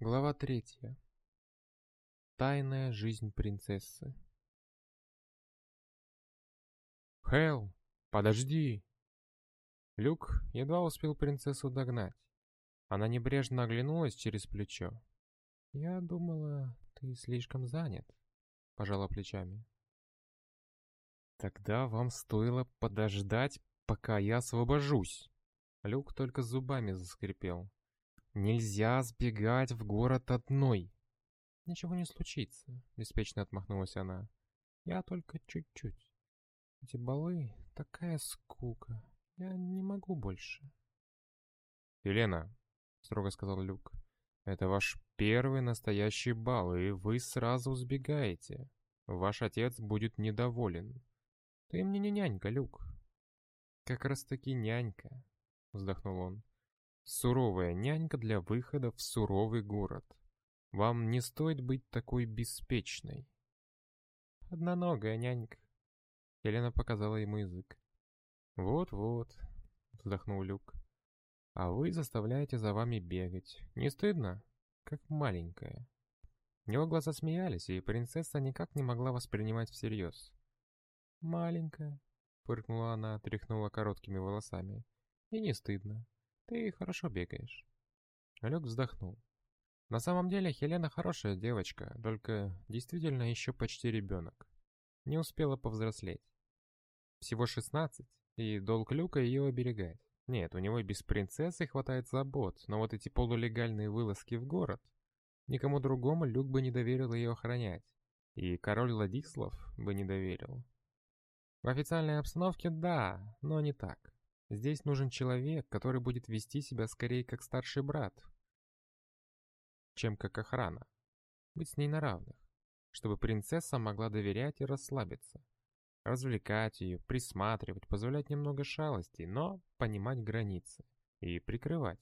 Глава третья. Тайная жизнь принцессы. «Хелл, подожди!» Люк едва успел принцессу догнать. Она небрежно оглянулась через плечо. «Я думала, ты слишком занят», — пожала плечами. «Тогда вам стоило подождать, пока я освобожусь». Люк только зубами заскрипел. «Нельзя сбегать в город одной!» «Ничего не случится», — беспечно отмахнулась она. «Я только чуть-чуть. Эти балы — такая скука. Я не могу больше». «Елена», — строго сказал Люк, — «это ваш первый настоящий бал, и вы сразу сбегаете. Ваш отец будет недоволен». «Ты мне не нянька, Люк». «Как раз-таки нянька», — вздохнул он. Суровая нянька для выхода в суровый город. Вам не стоит быть такой беспечной. Одноногая нянька. Елена показала ему язык. Вот-вот, вздохнул Люк. А вы заставляете за вами бегать. Не стыдно? Как маленькая. Его глаза смеялись, и принцесса никак не могла воспринимать всерьез. «Маленькая», — фыркнула она, тряхнула короткими волосами. «И не стыдно. Ты хорошо бегаешь. Люк вздохнул. На самом деле Хелена хорошая девочка, только действительно еще почти ребенок. Не успела повзрослеть. Всего 16, и долг Люка ее оберегать. Нет, у него без принцессы хватает забот, но вот эти полулегальные вылазки в город... Никому другому Люк бы не доверил ее охранять. И король Владислав бы не доверил. В официальной обстановке да, но не так. Здесь нужен человек, который будет вести себя скорее как старший брат, чем как охрана. Быть с ней на равных, чтобы принцесса могла доверять и расслабиться. Развлекать ее, присматривать, позволять немного шалостей, но понимать границы и прикрывать.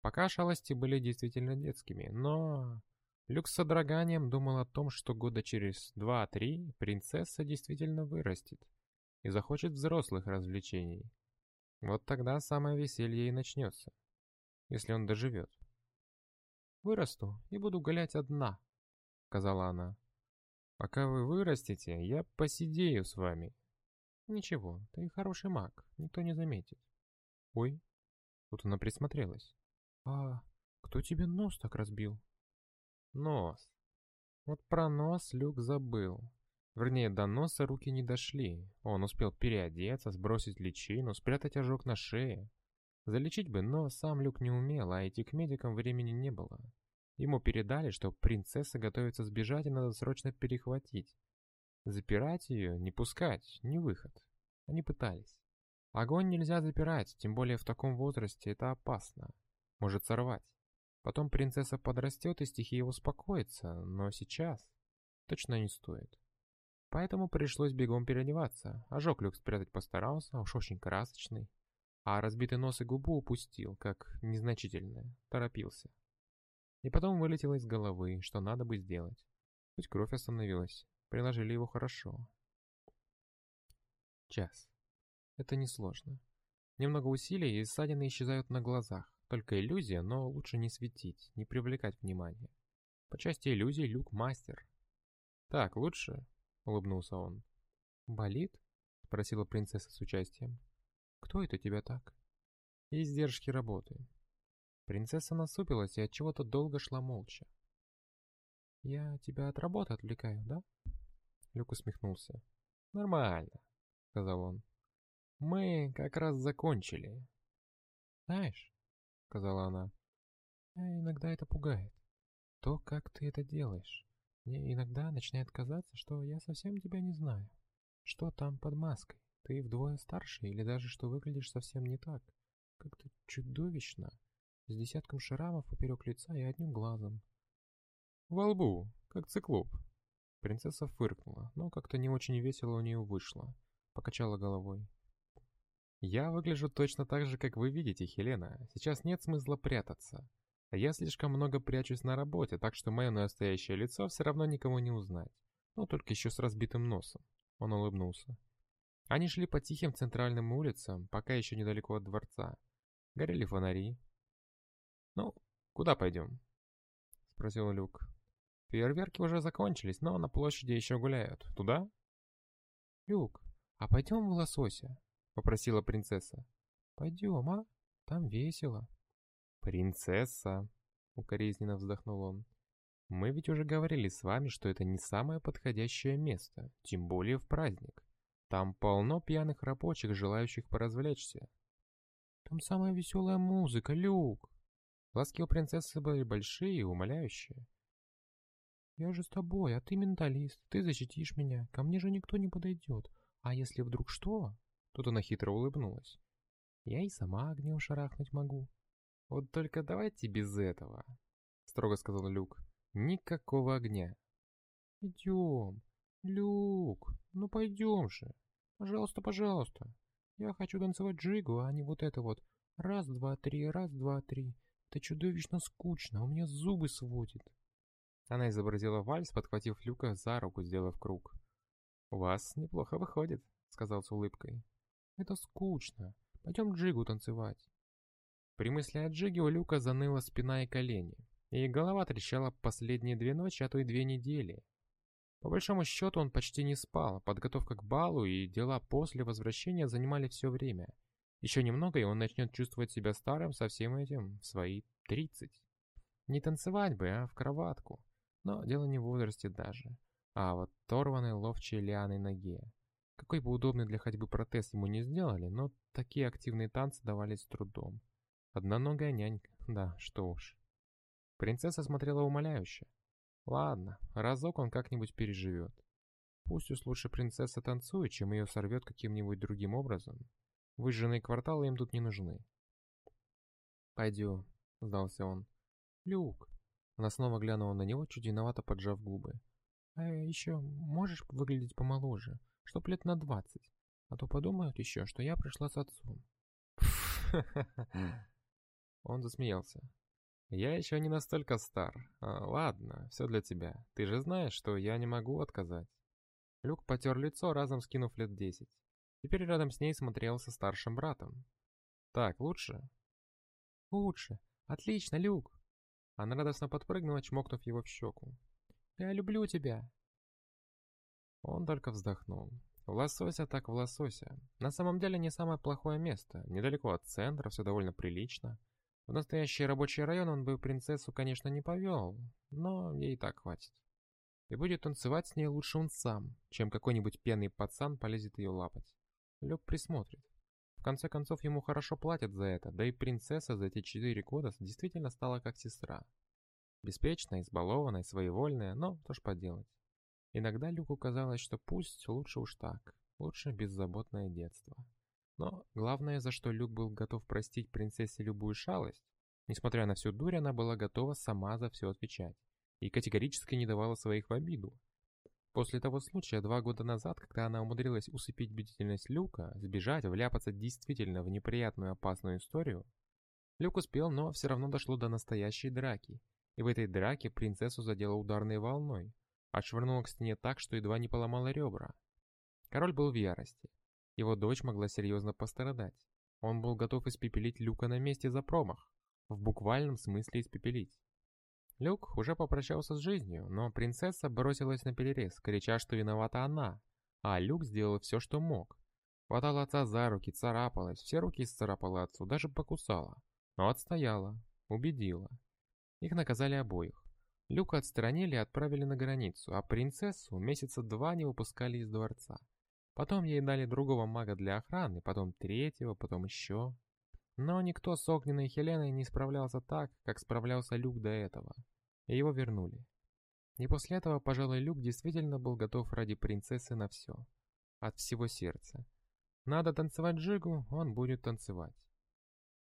Пока шалости были действительно детскими, но... Люк с содроганием думал о том, что года через два-три принцесса действительно вырастет и захочет взрослых развлечений. Вот тогда самое веселье и начнется, если он доживет. «Вырасту и буду гулять одна», — сказала она. «Пока вы вырастете, я посидею с вами». «Ничего, ты хороший маг, никто не заметит». «Ой», — тут она присмотрелась. «А кто тебе нос так разбил?» «Нос». Вот про нос Люк забыл. Вернее, до носа руки не дошли. Он успел переодеться, сбросить личину, спрятать ожог на шее. Залечить бы, но сам Люк не умел, а идти к медикам времени не было. Ему передали, что принцесса готовится сбежать и надо срочно перехватить. Запирать ее, не пускать, не выход. Они пытались. Огонь нельзя запирать, тем более в таком возрасте это опасно. Может сорвать. Потом принцесса подрастет и стихия успокоится, но сейчас точно не стоит. Поэтому пришлось бегом переодеваться. Ожог люк спрятать постарался, уж очень красочный. А разбитый нос и губу упустил, как незначительное, торопился. И потом вылетело из головы, что надо бы сделать. Хоть кровь остановилась, приложили его хорошо. Час. Это несложно. Немного усилий, и ссадины исчезают на глазах. Только иллюзия, но лучше не светить, не привлекать внимания. По части иллюзий Люк мастер. Так, лучше? — улыбнулся он. «Болит?» — спросила принцесса с участием. «Кто это тебя так?» «Издержки работы». Принцесса насупилась и от чего то долго шла молча. «Я тебя от работы отвлекаю, да?» Люк усмехнулся. «Нормально», — сказал он. «Мы как раз закончили». «Знаешь», — сказала она, — «иногда это пугает. То, как ты это делаешь. Мне иногда начинает казаться, что я совсем тебя не знаю. Что там под маской? Ты вдвое старше или даже что выглядишь совсем не так? Как-то чудовищно. С десятком шрамов поперек лица и одним глазом. Во лбу, как циклоп. Принцесса фыркнула, но как-то не очень весело у нее вышло. Покачала головой. «Я выгляжу точно так же, как вы видите, Хелена. Сейчас нет смысла прятаться. Я слишком много прячусь на работе, так что мое настоящее лицо все равно никому не узнать. Ну, только еще с разбитым носом. Он улыбнулся. Они шли по тихим центральным улицам, пока еще недалеко от дворца. Горели фонари. Ну, куда пойдем? спросил Люк. «Фейерверки уже закончились, но на площади еще гуляют. Туда?» «Люк, а пойдем в лосося?» — попросила принцесса. «Пойдем, а? Там весело». «Принцесса!» — укоризненно вздохнул он. «Мы ведь уже говорили с вами, что это не самое подходящее место, тем более в праздник. Там полно пьяных рабочих, желающих поразвлечься». «Там самая веселая музыка, Люк!» Глазки у принцессы были большие и умоляющие. «Я же с тобой, а ты менталист, ты защитишь меня, ко мне же никто не подойдет. А если вдруг что?» Тут она хитро улыбнулась. «Я и сама огнем шарахнуть могу». «Вот только давайте без этого», — строго сказал Люк. «Никакого огня». «Идем, Люк, ну пойдем же. Пожалуйста, пожалуйста. Я хочу танцевать джигу, а не вот это вот. Раз, два, три, раз, два, три. Это чудовищно скучно, у меня зубы сводит». Она изобразила вальс, подхватив Люка за руку, сделав круг. «У вас неплохо выходит», — сказал с улыбкой. «Это скучно. Пойдем джигу танцевать». При мысли о джиге у Люка заныла спина и колени, и голова трещала последние две ночи, а то и две недели. По большому счету он почти не спал, подготовка к балу и дела после возвращения занимали все время. Еще немного, и он начнет чувствовать себя старым со всем этим в свои тридцать. Не танцевать бы, а в кроватку. Но дело не в возрасте даже, а вот торванной ловчей лианой ноге. Какой бы удобный для ходьбы протез ему не сделали, но такие активные танцы давались с трудом. Одноногая нянька, да, что уж. Принцесса смотрела умоляюще. Ладно, разок он как-нибудь переживет. Пусть уж лучше принцесса танцует, чем ее сорвет каким-нибудь другим образом. Выжженные кварталы им тут не нужны. «Пойдем», — сдался он. «Люк, она снова глянула на него, чуть виновато поджав губы. «А еще можешь выглядеть помоложе, чтоб лет на двадцать, а то подумают еще, что я пришла с отцом». Он засмеялся. «Я еще не настолько стар. А, ладно, все для тебя. Ты же знаешь, что я не могу отказать». Люк потер лицо, разом скинув лет десять. Теперь рядом с ней смотрел со старшим братом. «Так, лучше?» «Лучше. Отлично, Люк. Она радостно подпрыгнула, чмокнув его в щеку. «Я люблю тебя!» Он только вздохнул. Лосося так в лосося. На самом деле не самое плохое место. Недалеко от центра, все довольно прилично. В настоящий рабочий район он бы принцессу, конечно, не повел, но ей так хватит. И будет танцевать с ней лучше он сам, чем какой-нибудь пьяный пацан полезет ее лапать. Люк присмотрит конце концов, ему хорошо платят за это, да и принцесса за эти четыре года действительно стала как сестра. Беспечная, избалованная, своевольная, но что ж поделать. Иногда Люку казалось, что пусть лучше уж так, лучше беззаботное детство. Но главное, за что Люк был готов простить принцессе любую шалость, несмотря на всю дурь, она была готова сама за все отвечать и категорически не давала своих в обиду, После того случая два года назад, когда она умудрилась усыпить бдительность Люка, сбежать, вляпаться действительно в неприятную опасную историю, Люк успел, но все равно дошло до настоящей драки. И в этой драке принцессу задела ударной волной, отшвырнула к стене так, что едва не поломала ребра. Король был в ярости. Его дочь могла серьезно пострадать. Он был готов испепелить Люка на месте за промах. В буквальном смысле испепелить. Люк уже попрощался с жизнью, но принцесса бросилась на перерез, крича, что виновата она, а Люк сделал все, что мог. Хватала отца за руки, царапалась, все руки исцарапала отцу, даже покусала. Но отстояла, убедила. Их наказали обоих. Люка отстранили и отправили на границу, а принцессу месяца два не выпускали из дворца. Потом ей дали другого мага для охраны, потом третьего, потом еще. Но никто с огненной Хеленой не справлялся так, как справлялся Люк до этого. И его вернули. И после этого, пожалуй, Люк действительно был готов ради принцессы на все. От всего сердца. Надо танцевать Джигу, он будет танцевать.